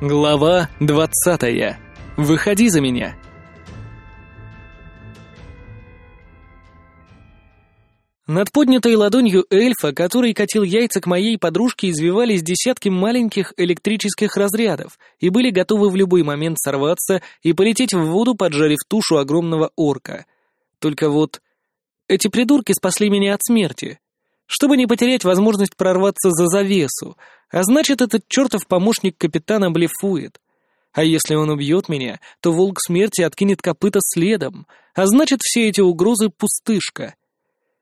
Глава двадцатая. Выходи за меня. Над поднятой ладонью эльфа, который катил яйца к моей подружке, извивались десятки маленьких электрических разрядов и были готовы в любой момент сорваться и полететь в воду, поджарив тушу огромного орка. Только вот эти придурки спасли меня от смерти. Чтобы не потерять возможность прорваться за завесу, а значит, этот чертов помощник капитана блефует. А если он убьет меня, то волк смерти откинет копыта следом, а значит, все эти угрозы — пустышка.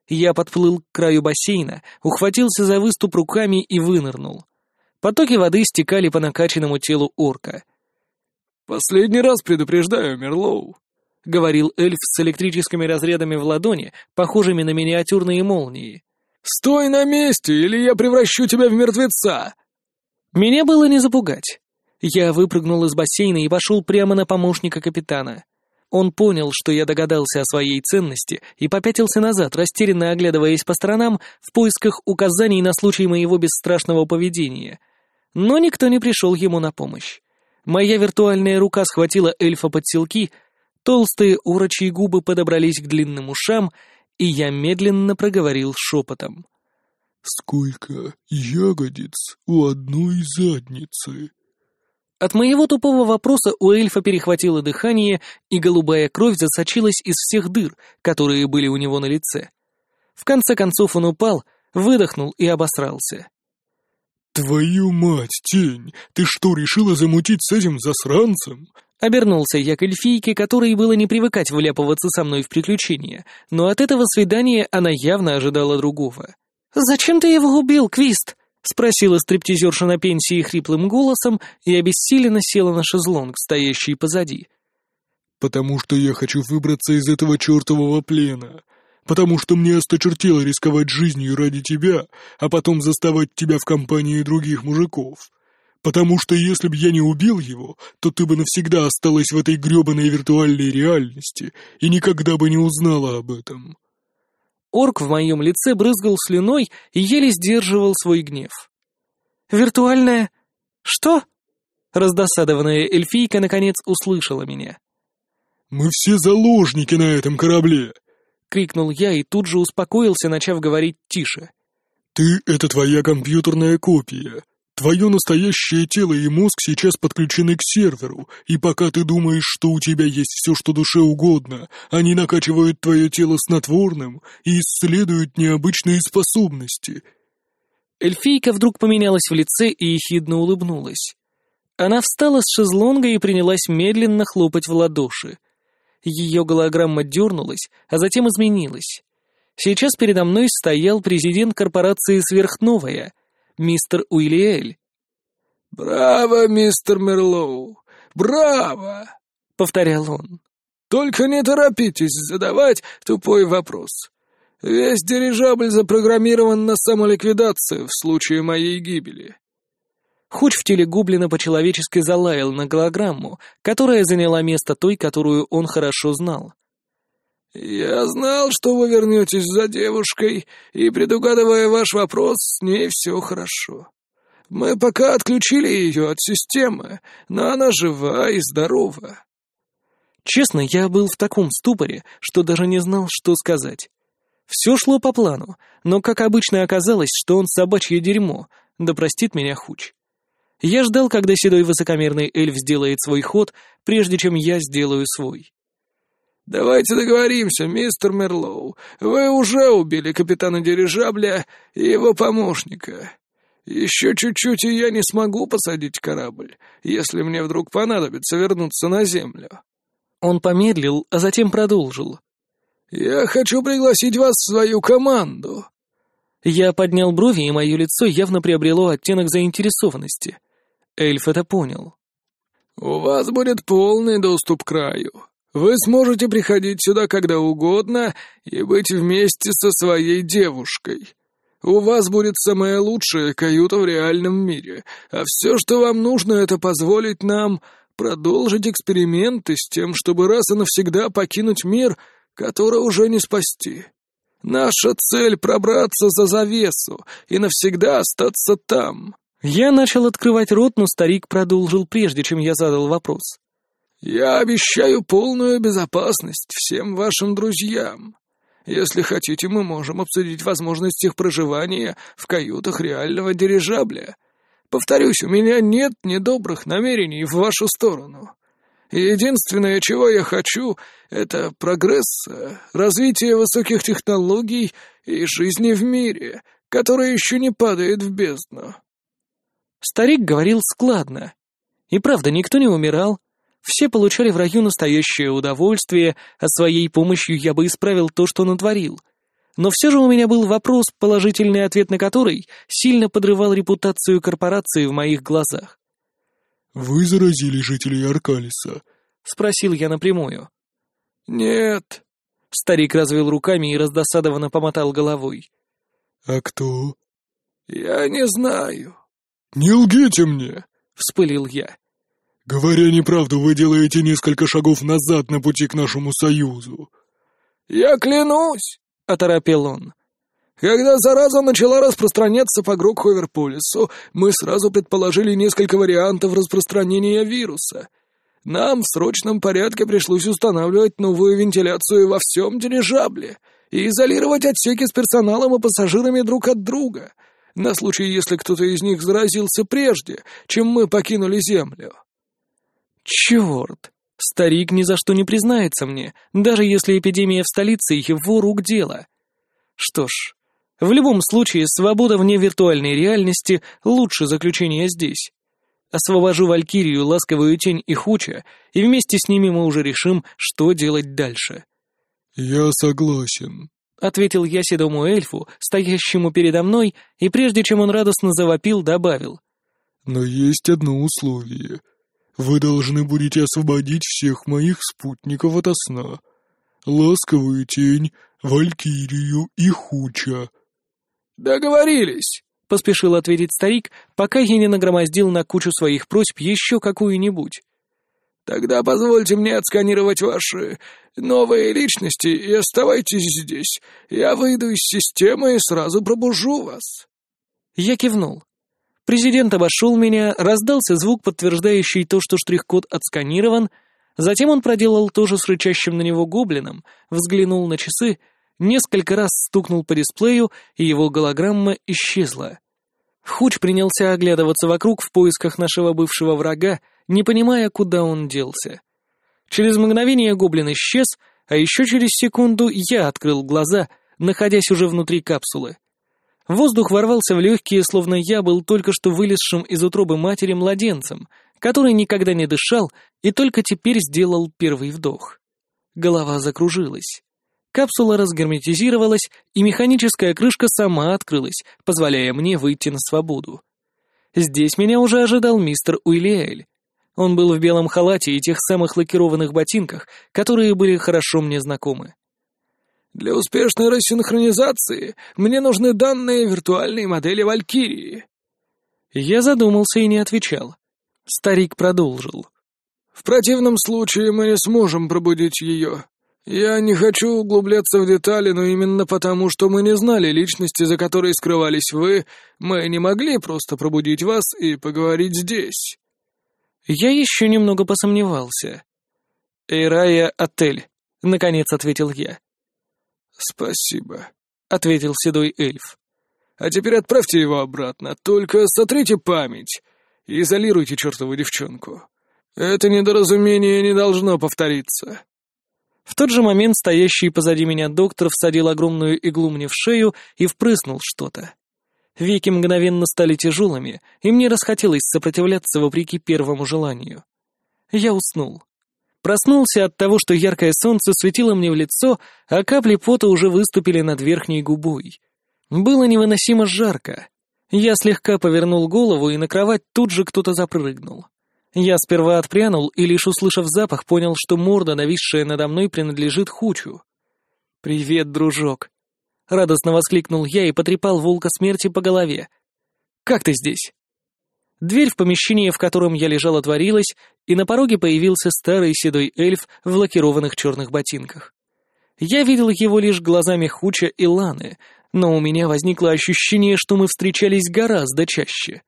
Я подплыл к краю бассейна, ухватился за выступ руками и вынырнул. Потоки воды стекали по накачанному телу орка. «Последний раз предупреждаю, Мерлоу», — говорил эльф с электрическими разрядами в ладони, похожими на миниатюрные молнии. «Стой на месте, или я превращу тебя в мертвеца!» Меня было не запугать. Я выпрыгнул из бассейна и пошел прямо на помощника капитана. Он понял, что я догадался о своей ценности, и попятился назад, растерянно оглядываясь по сторонам в поисках указаний на случай моего бесстрашного поведения. Но никто не пришел ему на помощь. Моя виртуальная рука схватила эльфа под селки, толстые урочьи губы подобрались к длинным ушам, и я медленно проговорил шепотом. «Сколько ягодиц у одной задницы?» От моего тупого вопроса у эльфа перехватило дыхание, и голубая кровь засочилась из всех дыр, которые были у него на лице. В конце концов он упал, выдохнул и обосрался. «Твою мать, тень! Ты что, решила замутить с этим засранцем?» Обернулся я к эльфийке, которой было не привыкать вляпываться со мной в приключения, но от этого свидания она явно ожидала другого. «Зачем ты его убил, Квист?» — спросила стриптизерша на пенсии хриплым голосом и обессиленно села на шезлонг, стоящий позади. «Потому что я хочу выбраться из этого чертового плена. Потому что мне осточертело рисковать жизнью ради тебя, а потом заставать тебя в компании других мужиков. Потому что если б я не убил его, то ты бы навсегда осталась в этой грёбаной виртуальной реальности и никогда бы не узнала об этом». Орк в моем лице брызгал слюной и еле сдерживал свой гнев. «Виртуальная... что?» Раздосадованная эльфийка наконец услышала меня. «Мы все заложники на этом корабле!» — крикнул я и тут же успокоился, начав говорить тише. «Ты — это твоя компьютерная копия. Твое настоящее тело и мозг сейчас подключены к серверу, и пока ты думаешь, что у тебя есть все, что душе угодно, они накачивают твое тело снотворным и исследуют необычные способности». Эльфийка вдруг поменялась в лице и ехидно улыбнулась. Она встала с шезлонга и принялась медленно хлопать в ладоши. Ее голограмма дернулась, а затем изменилась. Сейчас передо мной стоял президент корпорации «Сверхновая», мистер Уильэль. «Браво, мистер Мерлоу! Браво!» — повторял он. «Только не торопитесь задавать тупой вопрос. Весь дирижабль запрограммирован на самоликвидацию в случае моей гибели». Хуч в теле гоблина по-человечески залаял на голограмму, которая заняла место той, которую он хорошо знал. «Я знал, что вы вернетесь за девушкой, и, предугадывая ваш вопрос, с ней все хорошо. Мы пока отключили ее от системы, но она жива и здорова». Честно, я был в таком ступоре, что даже не знал, что сказать. Все шло по плану, но, как обычно, оказалось, что он собачье дерьмо, да простит меня Хуч. Я ждал, когда седой высокомерный эльф сделает свой ход, прежде чем я сделаю свой. «Давайте договоримся, мистер Мерлоу. Вы уже убили капитана дирижабля и его помощника. Еще чуть-чуть, и я не смогу посадить корабль, если мне вдруг понадобится вернуться на Землю». Он помедлил, а затем продолжил. «Я хочу пригласить вас в свою команду». Я поднял брови, и мое лицо явно приобрело оттенок заинтересованности. Эльф это понял. «У вас будет полный доступ к краю. Вы сможете приходить сюда когда угодно и быть вместе со своей девушкой. У вас будет самая лучшая каюта в реальном мире, а все, что вам нужно, это позволить нам продолжить эксперименты с тем, чтобы раз и навсегда покинуть мир, который уже не спасти. Наша цель — пробраться за завесу и навсегда остаться там. Я начал открывать рот, но старик продолжил прежде, чем я задал вопрос. «Я обещаю полную безопасность всем вашим друзьям. Если хотите, мы можем обсудить возможность их проживания в каютах реального дирижабля. Повторюсь, у меня нет недобрых намерений в вашу сторону. Единственное, чего я хочу, это прогресса, развитие высоких технологий и жизни в мире, которая еще не падает в бездну». Старик говорил складно. И правда, никто не умирал. Все получали в раю настоящее удовольствие, а своей помощью я бы исправил то, что натворил. Но все же у меня был вопрос, положительный ответ на который сильно подрывал репутацию корпорации в моих глазах. «Вы заразили жителей Аркалиса?» — спросил я напрямую. «Нет». Старик развел руками и раздосадованно помотал головой. «А кто?» «Я не знаю». «Не лгите мне!» — вспылил я. «Говоря неправду, вы делаете несколько шагов назад на пути к нашему союзу». «Я клянусь!» — оторопел он. Когда зараза начала распространяться по Грокховерполису, мы сразу предположили несколько вариантов распространения вируса. Нам в срочном порядке пришлось устанавливать новую вентиляцию во всем дирижабле и изолировать отсеки с персоналом и пассажирами друг от друга, на случай, если кто-то из них заразился прежде, чем мы покинули Землю. Черт! Старик ни за что не признается мне, даже если эпидемия в столице его рук дело. Что ж, в любом случае, свобода вне виртуальной реальности — лучше заключения здесь. Освобожу Валькирию, Ласковую Тень и Хуча, и вместе с ними мы уже решим, что делать дальше. «Я согласен», — ответил я седому эльфу, стоящему передо мной, и прежде чем он радостно завопил, добавил. «Но есть одно условие. Вы должны будете освободить всех моих спутников ото сна. Ласковую Тень, Валькирию и Хуча». «Договорились», — поспешил ответить старик, пока я не нагромоздил на кучу своих просьб еще какую-нибудь. «Тогда позвольте мне отсканировать ваши новые личности и оставайтесь здесь. Я выйду из системы и сразу пробужу вас». Я кивнул. Президент обошел меня, раздался звук, подтверждающий то, что штрих-код отсканирован, затем он проделал то же с рычащим на него гоблином, взглянул на часы — несколько раз стукнул по дисплею, и его голограмма исчезла. Хуч принялся оглядываться вокруг в поисках нашего бывшего врага, не понимая, куда он делся. Через мгновение гоблин исчез, а еще через секунду я открыл глаза, находясь уже внутри капсулы. Воздух ворвался в легкие, словно я был только что вылезшим из утробы матери младенцем, который никогда не дышал и только теперь сделал первый вдох. Голова закружилась. Капсула разгерметизировалась, и механическая крышка сама открылась, позволяя мне выйти на свободу. Здесь меня уже ожидал мистер Уильяль. Он был в белом халате и тех самых лакированных ботинках, которые были хорошо мне знакомы. «Для успешной рассинхронизации мне нужны данные виртуальной модели Валькирии». Я задумался и не отвечал. Старик продолжил. «В противном случае мы не сможем пробудить ее. «Я не хочу углубляться в детали, но именно потому, что мы не знали личности, за которой скрывались вы, мы не могли просто пробудить вас и поговорить здесь». Я еще немного посомневался. «Эйрая отель», — наконец ответил я. «Спасибо», — ответил седой эльф. «А теперь отправьте его обратно, только сотрите память и изолируйте чертову девчонку. Это недоразумение не должно повториться». В тот же момент стоящий позади меня доктор всадил огромную иглу мне в шею и впрыснул что-то. Веки мгновенно стали тяжелыми, и мне расхотелось сопротивляться вопреки первому желанию. Я уснул. Проснулся от того, что яркое солнце светило мне в лицо, а капли пота уже выступили над верхней губой. Было невыносимо жарко. Я слегка повернул голову, и на кровать тут же кто-то запрыгнул. Я сперва отпрянул и, лишь услышав запах, понял, что морда, нависшая надо мной, принадлежит Хучу. «Привет, дружок!» — радостно воскликнул я и потрепал волка смерти по голове. «Как ты здесь?» Дверь в помещение, в котором я лежал, отворилась, и на пороге появился старый седой эльф в лакированных черных ботинках. Я видел его лишь глазами Хуча и Ланы, но у меня возникло ощущение, что мы встречались гораздо чаще.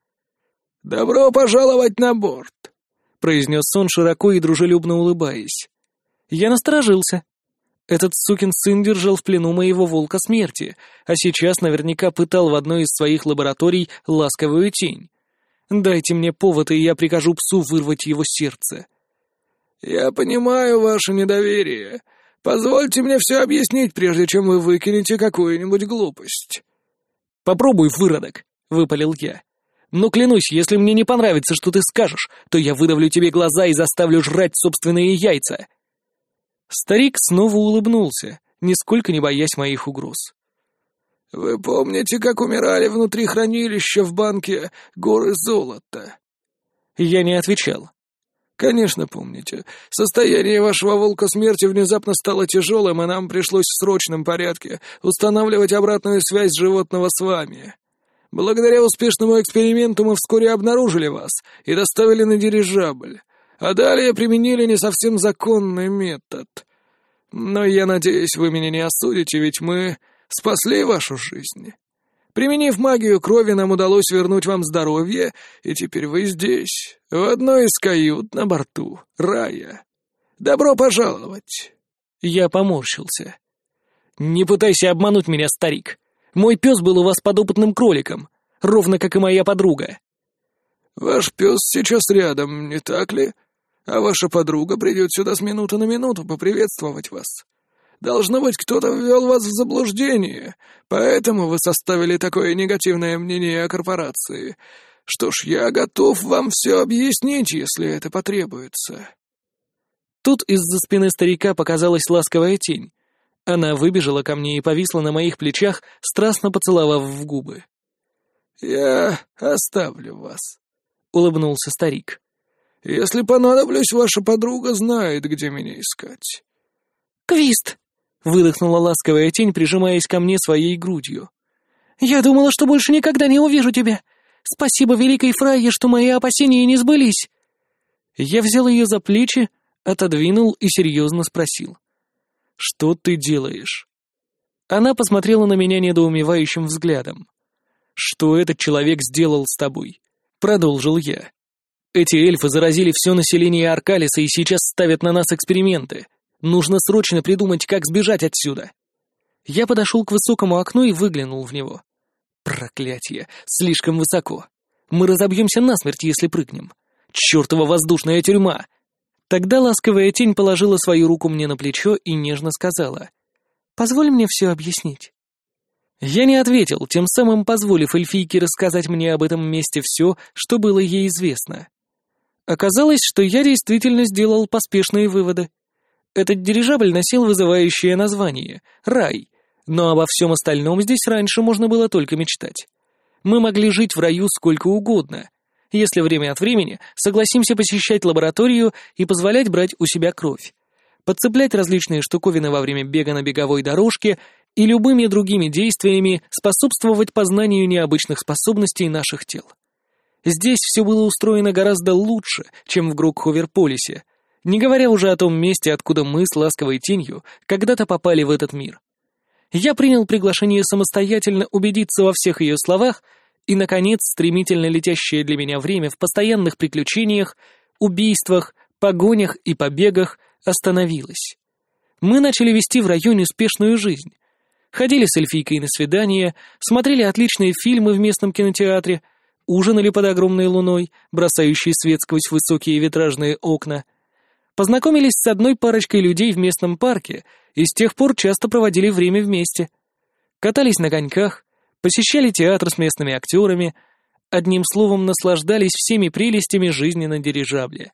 «Добро пожаловать на борт!» — произнес он, широко и дружелюбно улыбаясь. Я насторожился. Этот сукин сын держал в плену моего волка смерти, а сейчас наверняка пытал в одной из своих лабораторий ласковую тень. Дайте мне повод, и я прикажу псу вырвать его сердце. «Я понимаю ваше недоверие. Позвольте мне все объяснить, прежде чем вы выкинете какую-нибудь глупость». «Попробуй, выродок», — выпалил я. «Но клянусь, если мне не понравится, что ты скажешь, то я выдавлю тебе глаза и заставлю жрать собственные яйца». Старик снова улыбнулся, нисколько не боясь моих угроз. «Вы помните, как умирали внутри хранилища в банке горы золота?» Я не отвечал. «Конечно помните. Состояние вашего волка смерти внезапно стало тяжелым, и нам пришлось в срочном порядке устанавливать обратную связь животного с вами. Благодаря успешному эксперименту мы вскоре обнаружили вас и доставили на дирижабль, а далее применили не совсем законный метод. Но я надеюсь, вы меня не осудите, ведь мы спасли вашу жизнь». Применив магию крови, нам удалось вернуть вам здоровье, и теперь вы здесь, в одной из кают на борту рая. Добро пожаловать!» Я поморщился. «Не пытайся обмануть меня, старик. Мой пес был у вас подопытным кроликом, ровно как и моя подруга». «Ваш пес сейчас рядом, не так ли? А ваша подруга придет сюда с минуты на минуту поприветствовать вас. Должно быть, кто-то ввел вас в заблуждение, поэтому вы составили такое негативное мнение о корпорации. Что ж, я готов вам все объяснить, если это потребуется». Тут из-за спины старика показалась ласковая тень. Она выбежала ко мне и повисла на моих плечах, страстно поцеловав в губы. «Я оставлю вас», — улыбнулся старик. «Если понадоблюсь, ваша подруга знает, где меня искать». «Квист!» Выдохнула ласковая тень, прижимаясь ко мне своей грудью. «Я думала, что больше никогда не увижу тебя. Спасибо великой Фрайе, что мои опасения не сбылись». Я взял ее за плечи, отодвинул и серьезно спросил. «Что ты делаешь?» Она посмотрела на меня недоумевающим взглядом. «Что этот человек сделал с тобой?» Продолжил я. «Эти эльфы заразили все население Аркалиса и сейчас ставят на нас эксперименты. Нужно срочно придумать, как сбежать отсюда. Я подошел к высокому окну и выглянул в него. Проклятие, слишком высоко. Мы разобьемся насмерть, если прыгнем. Чёртова воздушная тюрьма! Тогда ласковая тень положила свою руку мне на плечо и нежно сказала. «Позволь мне все объяснить». Я не ответил, тем самым позволив эльфийке рассказать мне об этом месте все, что было ей известно. Оказалось, что я действительно сделал поспешные выводы. Этот дирижабль носил вызывающее название — «Рай», но обо всем остальном здесь раньше можно было только мечтать. Мы могли жить в раю сколько угодно, если время от времени согласимся посещать лабораторию и позволять брать у себя кровь, подцеплять различные штуковины во время бега на беговой дорожке и любыми другими действиями способствовать познанию необычных способностей наших тел. Здесь все было устроено гораздо лучше, чем в Грокховерполисе, не говоря уже о том месте, откуда мы с ласковой тенью когда-то попали в этот мир. Я принял приглашение самостоятельно убедиться во всех ее словах, и, наконец, стремительно летящее для меня время в постоянных приключениях, убийствах, погонях и побегах остановилось. Мы начали вести в районе успешную жизнь. Ходили с эльфийкой на свидания, смотрели отличные фильмы в местном кинотеатре, ужинали под огромной луной, бросающей свет сквозь высокие витражные окна — Познакомились с одной парочкой людей в местном парке и с тех пор часто проводили время вместе. Катались на коньках, посещали театр с местными актерами, одним словом, наслаждались всеми прелестями жизни на дирижабле.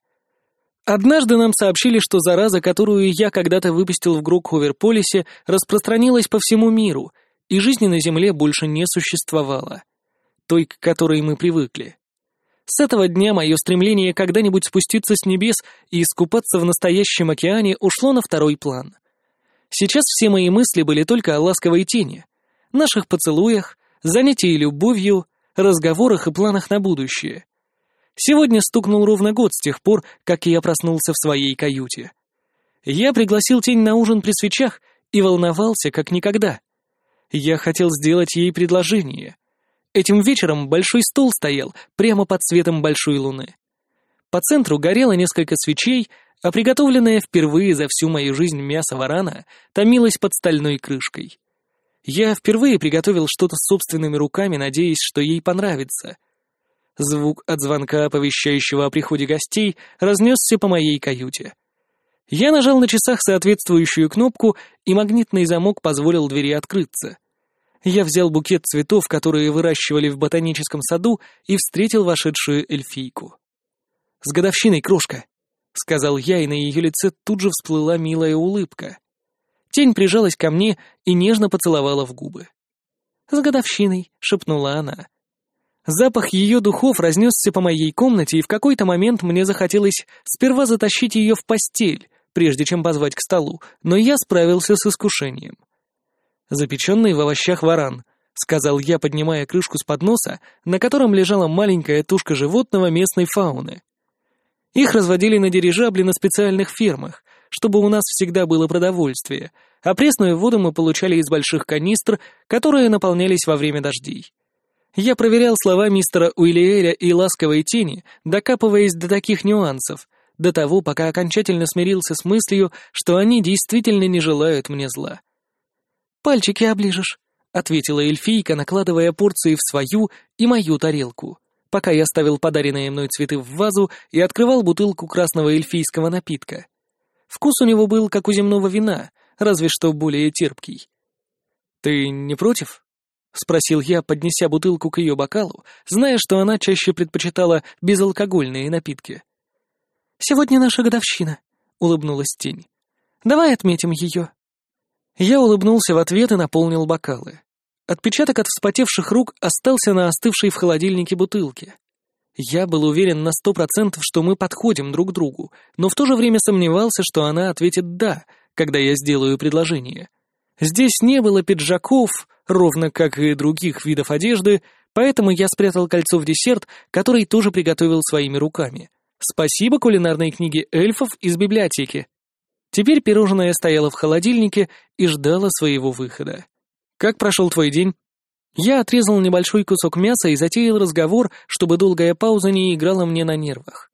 Однажды нам сообщили, что зараза, которую я когда-то выпустил в Грокховерполисе, распространилась по всему миру, и жизни на Земле больше не существовало. Той, к которой мы привыкли. С этого дня мое стремление когда-нибудь спуститься с небес и искупаться в настоящем океане ушло на второй план. Сейчас все мои мысли были только о ласковой тени, наших поцелуях, занятии любовью, разговорах и планах на будущее. Сегодня стукнул ровно год с тех пор, как я проснулся в своей каюте. Я пригласил тень на ужин при свечах и волновался, как никогда. Я хотел сделать ей предложение — Этим вечером большой стол стоял прямо под светом большой луны. По центру горело несколько свечей, а приготовленное впервые за всю мою жизнь мясо варана томилось под стальной крышкой. Я впервые приготовил что-то собственными руками, надеясь, что ей понравится. Звук от звонка, оповещающего о приходе гостей, разнесся по моей каюте. Я нажал на часах соответствующую кнопку, и магнитный замок позволил двери открыться. Я взял букет цветов, которые выращивали в ботаническом саду, и встретил вошедшую эльфийку. «С годовщиной, крошка!» — сказал я, и на ее лице тут же всплыла милая улыбка. Тень прижалась ко мне и нежно поцеловала в губы. «С годовщиной!» — шепнула она. Запах ее духов разнесся по моей комнате, и в какой-то момент мне захотелось сперва затащить ее в постель, прежде чем позвать к столу, но я справился с искушением. «Запеченный в овощах варан», — сказал я, поднимая крышку с подноса, на котором лежала маленькая тушка животного местной фауны. Их разводили на дирижабле на специальных фермах, чтобы у нас всегда было продовольствие, а пресную воду мы получали из больших канистр, которые наполнялись во время дождей. Я проверял слова мистера Уиллиэля и ласковой тени, докапываясь до таких нюансов, до того, пока окончательно смирился с мыслью, что они действительно не желают мне зла. «Пальчики оближешь», — ответила эльфийка, накладывая порции в свою и мою тарелку пока я ставил подаренные мной цветы в вазу и открывал бутылку красного эльфийского напитка. Вкус у него был как у земного вина, разве что более терпкий. «Ты не против?» — спросил я, поднеся бутылку к ее бокалу, зная, что она чаще предпочитала безалкогольные напитки. «Сегодня наша годовщина», — улыбнулась тень. «Давай отметим ее». Я улыбнулся в ответ и наполнил бокалы. Отпечаток от вспотевших рук остался на остывшей в холодильнике бутылке. Я был уверен на сто процентов, что мы подходим друг другу, но в то же время сомневался, что она ответит «да», когда я сделаю предложение. Здесь не было пиджаков, ровно как и других видов одежды, поэтому я спрятал кольцо в десерт, который тоже приготовил своими руками. Спасибо кулинарной книге эльфов из библиотеки. Теперь пирожное стояло в холодильнике и ждало своего выхода. «Как прошел твой день?» Я отрезал небольшой кусок мяса и затеял разговор, чтобы долгая пауза не играла мне на нервах.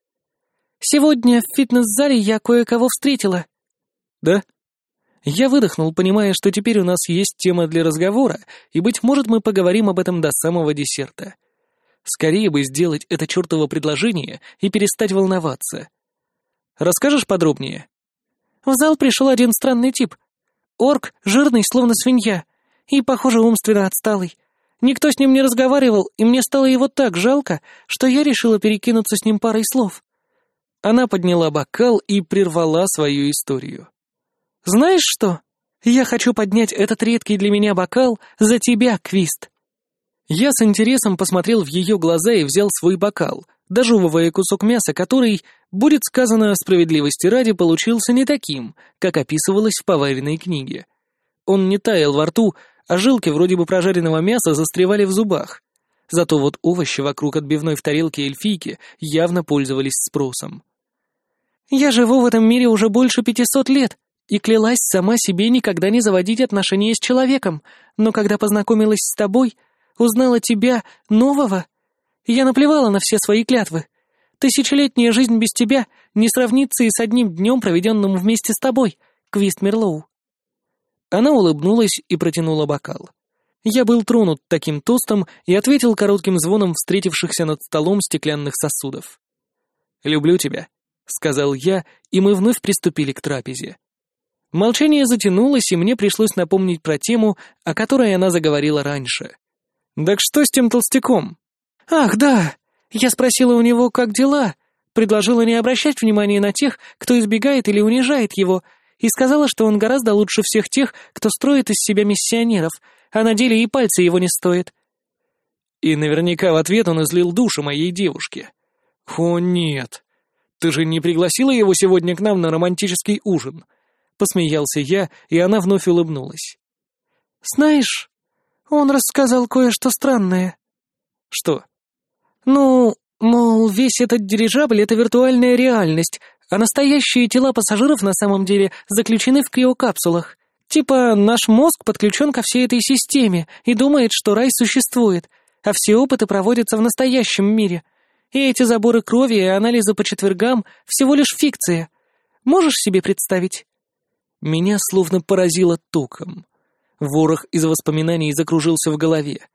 «Сегодня в фитнес-зале я кое-кого встретила». «Да?» Я выдохнул, понимая, что теперь у нас есть тема для разговора, и, быть может, мы поговорим об этом до самого десерта. Скорее бы сделать это чертово предложение и перестать волноваться. Расскажешь подробнее? В зал пришел один странный тип. Орк, жирный, словно свинья и, похоже, умственно отсталый. Никто с ним не разговаривал, и мне стало его так жалко, что я решила перекинуться с ним парой слов. Она подняла бокал и прервала свою историю. «Знаешь что? Я хочу поднять этот редкий для меня бокал за тебя, Квист». Я с интересом посмотрел в ее глаза и взял свой бокал, дожевывая кусок мяса, который, будет сказано справедливости ради, получился не таким, как описывалось в поваренной книге. Он не таял во рту, а жилки вроде бы прожаренного мяса застревали в зубах. Зато вот овощи вокруг отбивной в тарелке эльфийки явно пользовались спросом. «Я живу в этом мире уже больше пятисот лет и клялась сама себе никогда не заводить отношения с человеком, но когда познакомилась с тобой, узнала тебя, нового, я наплевала на все свои клятвы. Тысячелетняя жизнь без тебя не сравнится и с одним днем, проведенным вместе с тобой, Квист Мерлоу. Она улыбнулась и протянула бокал. Я был тронут таким тостом и ответил коротким звоном встретившихся над столом стеклянных сосудов. «Люблю тебя», — сказал я, и мы вновь приступили к трапезе. Молчание затянулось, и мне пришлось напомнить про тему, о которой она заговорила раньше. «Так что с тем толстяком?» «Ах, да! Я спросила у него, как дела, предложила не обращать внимания на тех, кто избегает или унижает его, и сказала, что он гораздо лучше всех тех, кто строит из себя миссионеров, а на деле и пальцы его не стоит. И наверняка в ответ он излил душу моей девушке. «О, нет! Ты же не пригласила его сегодня к нам на романтический ужин?» Посмеялся я, и она вновь улыбнулась. «Знаешь, он рассказал кое-что странное». «Что?» «Ну, мол, весь этот дирижабль — это виртуальная реальность, а настоящие тела пассажиров на самом деле заключены в криокапсулах. Типа наш мозг подключен ко всей этой системе и думает, что рай существует. а все опыты проводятся в настоящем мире. И эти заборы крови и анализы по четвергам — всего лишь фикция. Можешь себе представить?» Меня словно поразило током. Ворох из воспоминаний закружился в голове.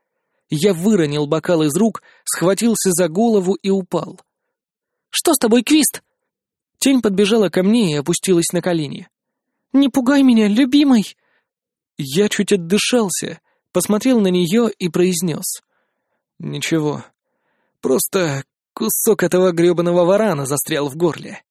Я выронил бокал из рук, схватился за голову и упал. «Что с тобой, Квист?» Тень подбежала ко мне и опустилась на колени. «Не пугай меня, любимый!» Я чуть отдышался, посмотрел на нее и произнес. «Ничего, просто кусок этого гребаного варана застрял в горле».